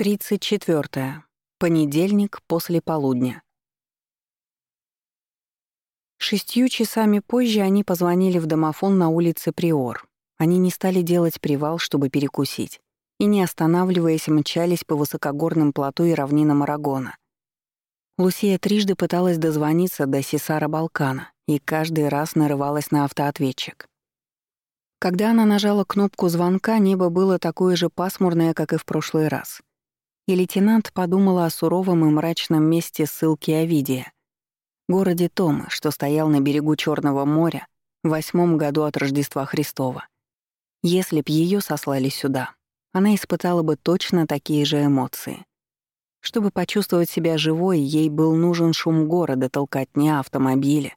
34. Понедельник после полудня. Шестью часами позже они позвонили в домофон на улице Приор. Они не стали делать привал, чтобы перекусить, и, не останавливаясь, мчались по высокогорным плато и равнинам Арагона. Лусия трижды пыталась дозвониться до Сесара Балкана и каждый раз нарывалась на автоответчик. Когда она нажала кнопку звонка, небо было такое же пасмурное, как и в прошлый раз — и лейтенант подумала о суровом и мрачном месте ссылки Овидия, городе Томы, что стоял на берегу Черного моря в восьмом году от Рождества Христова. Если б ее сослали сюда, она испытала бы точно такие же эмоции. Чтобы почувствовать себя живой, ей был нужен шум города, толкотня, автомобиля.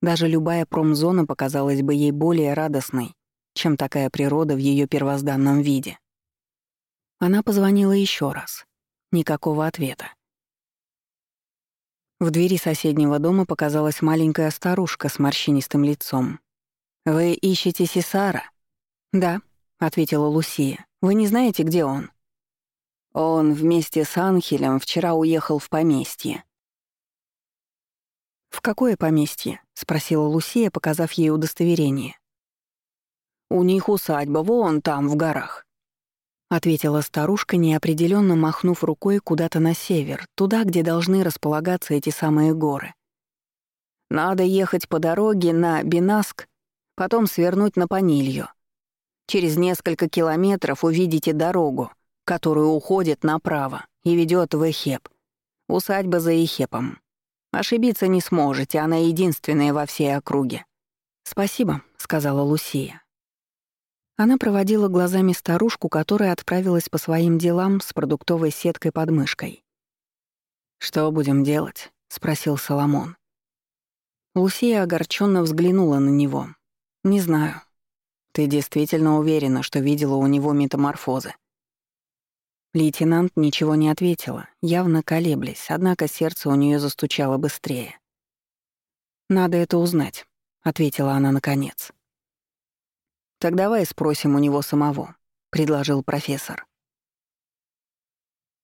Даже любая промзона показалась бы ей более радостной, чем такая природа в ее первозданном виде. Она позвонила еще раз. Никакого ответа. В двери соседнего дома показалась маленькая старушка с морщинистым лицом. «Вы ищете Сесара?» «Да», — ответила Лусия. «Вы не знаете, где он?» «Он вместе с Анхелем вчера уехал в поместье». «В какое поместье?» — спросила Лусия, показав ей удостоверение. «У них усадьба, вон там, в горах. — ответила старушка, неопределенно махнув рукой куда-то на север, туда, где должны располагаться эти самые горы. «Надо ехать по дороге на Бинаск, потом свернуть на Панилью. Через несколько километров увидите дорогу, которая уходит направо и ведет в Эхеп. Усадьба за Эхепом. Ошибиться не сможете, она единственная во всей округе». «Спасибо», — сказала Лусия. Она проводила глазами старушку, которая отправилась по своим делам с продуктовой сеткой под мышкой. «Что будем делать?» — спросил Соломон. Лусия огорченно взглянула на него. «Не знаю. Ты действительно уверена, что видела у него метаморфозы?» Лейтенант ничего не ответила, явно колеблясь, однако сердце у нее застучало быстрее. «Надо это узнать», — ответила она наконец. «Так давай спросим у него самого», — предложил профессор.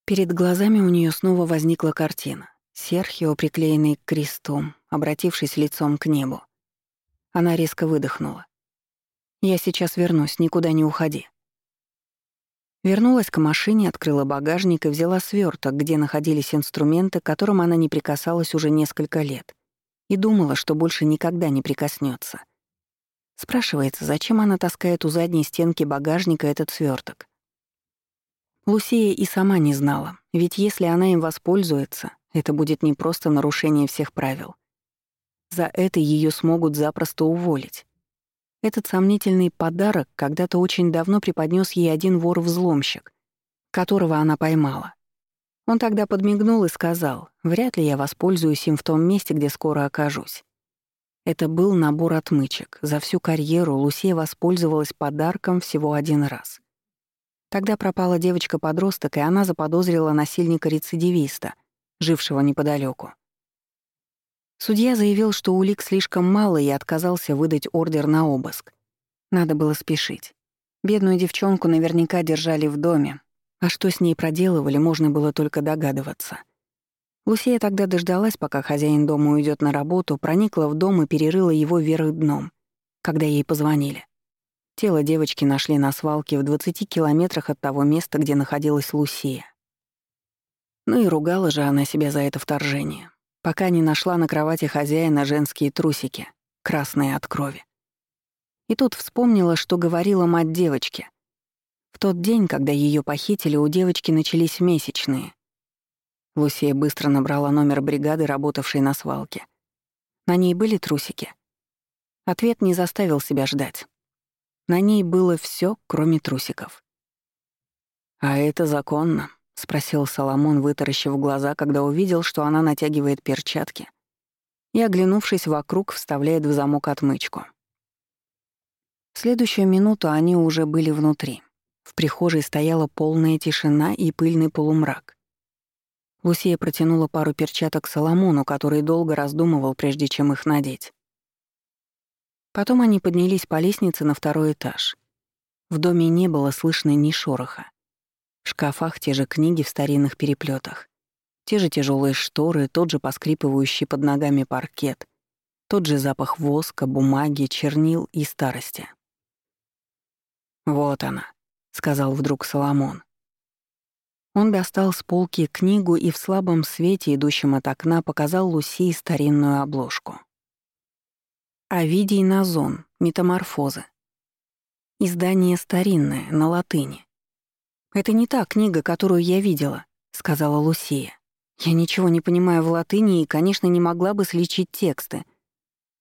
Перед глазами у нее снова возникла картина. Серхио, приклеенный к кресту, обратившись лицом к небу. Она резко выдохнула. «Я сейчас вернусь, никуда не уходи». Вернулась к машине, открыла багажник и взяла сверток, где находились инструменты, к которым она не прикасалась уже несколько лет, и думала, что больше никогда не прикоснется. Спрашивается, зачем она таскает у задней стенки багажника этот сверток? Лусия и сама не знала, ведь если она им воспользуется, это будет не просто нарушение всех правил. За это ее смогут запросто уволить. Этот сомнительный подарок когда-то очень давно преподнес ей один вор-взломщик, которого она поймала. Он тогда подмигнул и сказал, «Вряд ли я воспользуюсь им в том месте, где скоро окажусь». Это был набор отмычек. За всю карьеру Лусия воспользовалась подарком всего один раз. Тогда пропала девочка-подросток, и она заподозрила насильника-рецидивиста, жившего неподалеку. Судья заявил, что улик слишком мало и отказался выдать ордер на обыск. Надо было спешить. Бедную девчонку наверняка держали в доме, а что с ней проделывали, можно было только догадываться — Лусия тогда дождалась, пока хозяин дома уйдет на работу, проникла в дом и перерыла его вверх дном, когда ей позвонили. Тело девочки нашли на свалке в 20 километрах от того места, где находилась Лусия. Ну и ругала же она себя за это вторжение, пока не нашла на кровати хозяина женские трусики, красные от крови. И тут вспомнила, что говорила мать девочки. В тот день, когда ее похитили, у девочки начались месячные — Лусия быстро набрала номер бригады, работавшей на свалке. На ней были трусики. Ответ не заставил себя ждать. На ней было все, кроме трусиков. «А это законно?» — спросил Соломон, вытаращив глаза, когда увидел, что она натягивает перчатки и, оглянувшись вокруг, вставляет в замок отмычку. В следующую минуту они уже были внутри. В прихожей стояла полная тишина и пыльный полумрак. Лусия протянула пару перчаток Соломону, который долго раздумывал, прежде чем их надеть. Потом они поднялись по лестнице на второй этаж. В доме не было слышно ни шороха. В шкафах те же книги в старинных переплетах, те же тяжелые шторы, тот же поскрипывающий под ногами паркет, тот же запах воска, бумаги, чернил и старости. «Вот она», — сказал вдруг Соломон. Он достал с полки книгу и в слабом свете, идущем от окна, показал Лусии старинную обложку. «Овидий Назон. Метаморфозы». Издание старинное, на латыни. «Это не та книга, которую я видела», — сказала Лусия. «Я ничего не понимаю в латыни и, конечно, не могла бы сличить тексты.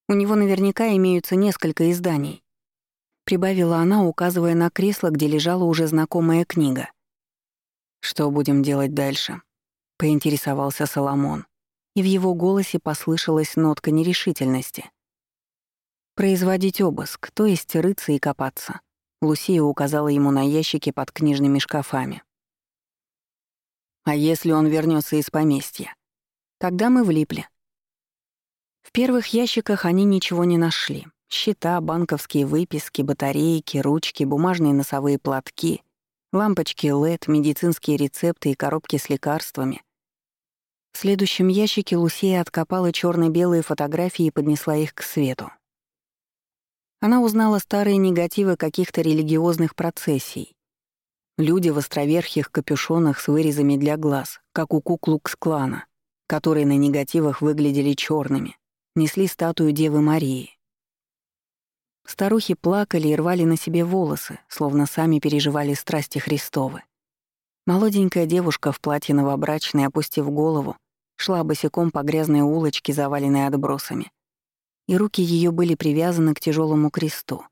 У него наверняка имеются несколько изданий». Прибавила она, указывая на кресло, где лежала уже знакомая книга — «Что будем делать дальше?» — поинтересовался Соломон, и в его голосе послышалась нотка нерешительности. «Производить обыск, то есть рыться и копаться», — Лусия указала ему на ящики под книжными шкафами. «А если он вернется из поместья? Тогда мы влипли». В первых ящиках они ничего не нашли. Счета, банковские выписки, батарейки, ручки, бумажные носовые платки — Лампочки LED, медицинские рецепты и коробки с лекарствами. В следующем ящике Лусия откопала черно белые фотографии и поднесла их к свету. Она узнала старые негативы каких-то религиозных процессий. Люди в островерхих капюшонах с вырезами для глаз, как у Куклукс-клана, которые на негативах выглядели черными, несли статую Девы Марии. Старухи плакали и рвали на себе волосы, словно сами переживали страсти Христовы. Молоденькая девушка в платье новобрачной, опустив голову, шла босиком по грязной улочке, заваленной отбросами. И руки ее были привязаны к тяжелому кресту.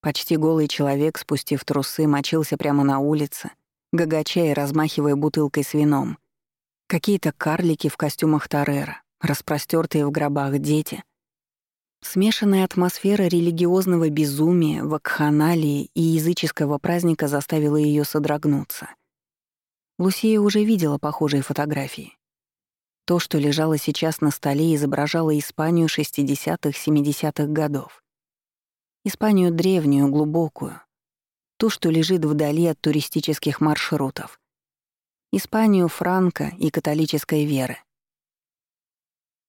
Почти голый человек, спустив трусы, мочился прямо на улице, гагача и размахивая бутылкой с вином. Какие-то карлики в костюмах Тарера, распростертые в гробах дети, Смешанная атмосфера религиозного безумия, вакханалии и языческого праздника заставила ее содрогнуться. Лусия уже видела похожие фотографии. То, что лежало сейчас на столе, изображало Испанию 60-70-х годов. Испанию древнюю, глубокую. Ту, что лежит вдали от туристических маршрутов. Испанию Франка и католической веры.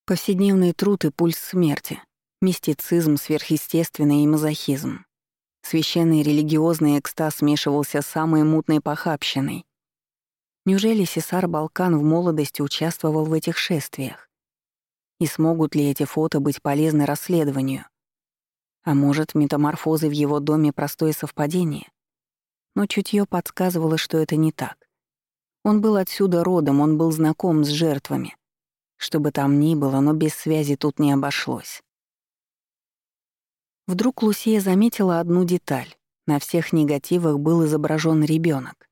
Повседневный труд и пульс смерти — Мистицизм, сверхъестественный и мазохизм. Священный религиозный экстаз смешивался с самой мутной похабщиной. Неужели Сесар Балкан в молодости участвовал в этих шествиях? И смогут ли эти фото быть полезны расследованию? А может, метаморфозы в его доме — простое совпадение? Но чутье подсказывало, что это не так. Он был отсюда родом, он был знаком с жертвами. Что бы там ни было, но без связи тут не обошлось. Вдруг Лусия заметила одну деталь. На всех негативах был изображен ребенок.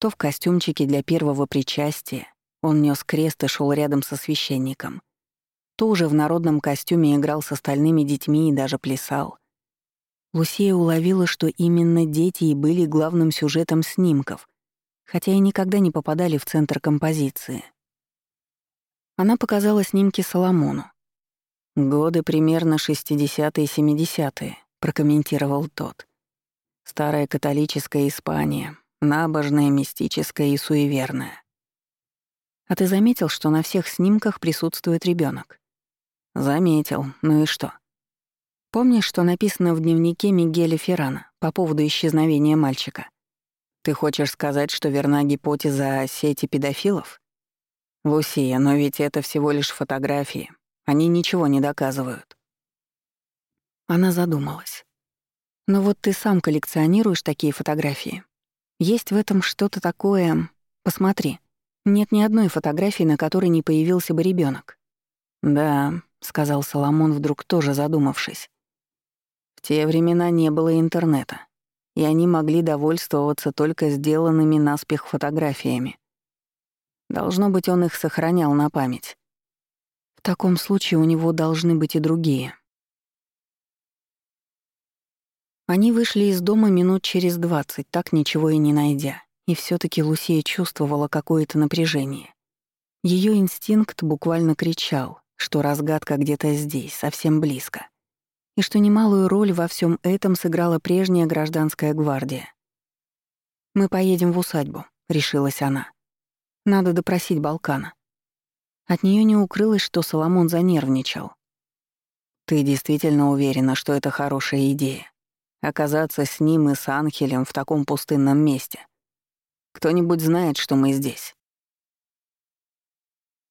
То в костюмчике для первого причастия он нес крест и шел рядом со священником, то уже в народном костюме играл с остальными детьми и даже плясал. Лусия уловила, что именно дети и были главным сюжетом снимков, хотя и никогда не попадали в центр композиции. Она показала снимки Соломону. «Годы примерно 60-е и 70-е», — прокомментировал тот. «Старая католическая Испания, набожная, мистическая и суеверная». «А ты заметил, что на всех снимках присутствует ребенок? «Заметил. Ну и что?» «Помнишь, что написано в дневнике Мигеля Феррана по поводу исчезновения мальчика? Ты хочешь сказать, что верна гипотеза о сети педофилов?» «Лусия, но ведь это всего лишь фотографии, они ничего не доказывают. Она задумалась. Но вот ты сам коллекционируешь такие фотографии. Есть в этом что-то такое... Посмотри. Нет ни одной фотографии, на которой не появился бы ребенок. «Да», — сказал Соломон, вдруг тоже задумавшись. «В те времена не было интернета, и они могли довольствоваться только сделанными наспех фотографиями. Должно быть, он их сохранял на память. В таком случае у него должны быть и другие. Они вышли из дома минут через двадцать, так ничего и не найдя. И все таки Лусия чувствовала какое-то напряжение. Ее инстинкт буквально кричал, что разгадка где-то здесь, совсем близко. И что немалую роль во всем этом сыграла прежняя гражданская гвардия. «Мы поедем в усадьбу», — решилась она. «Надо допросить Балкана». От нее не укрылось, что Соломон занервничал. «Ты действительно уверена, что это хорошая идея? Оказаться с ним и с Анхелем в таком пустынном месте? Кто-нибудь знает, что мы здесь?»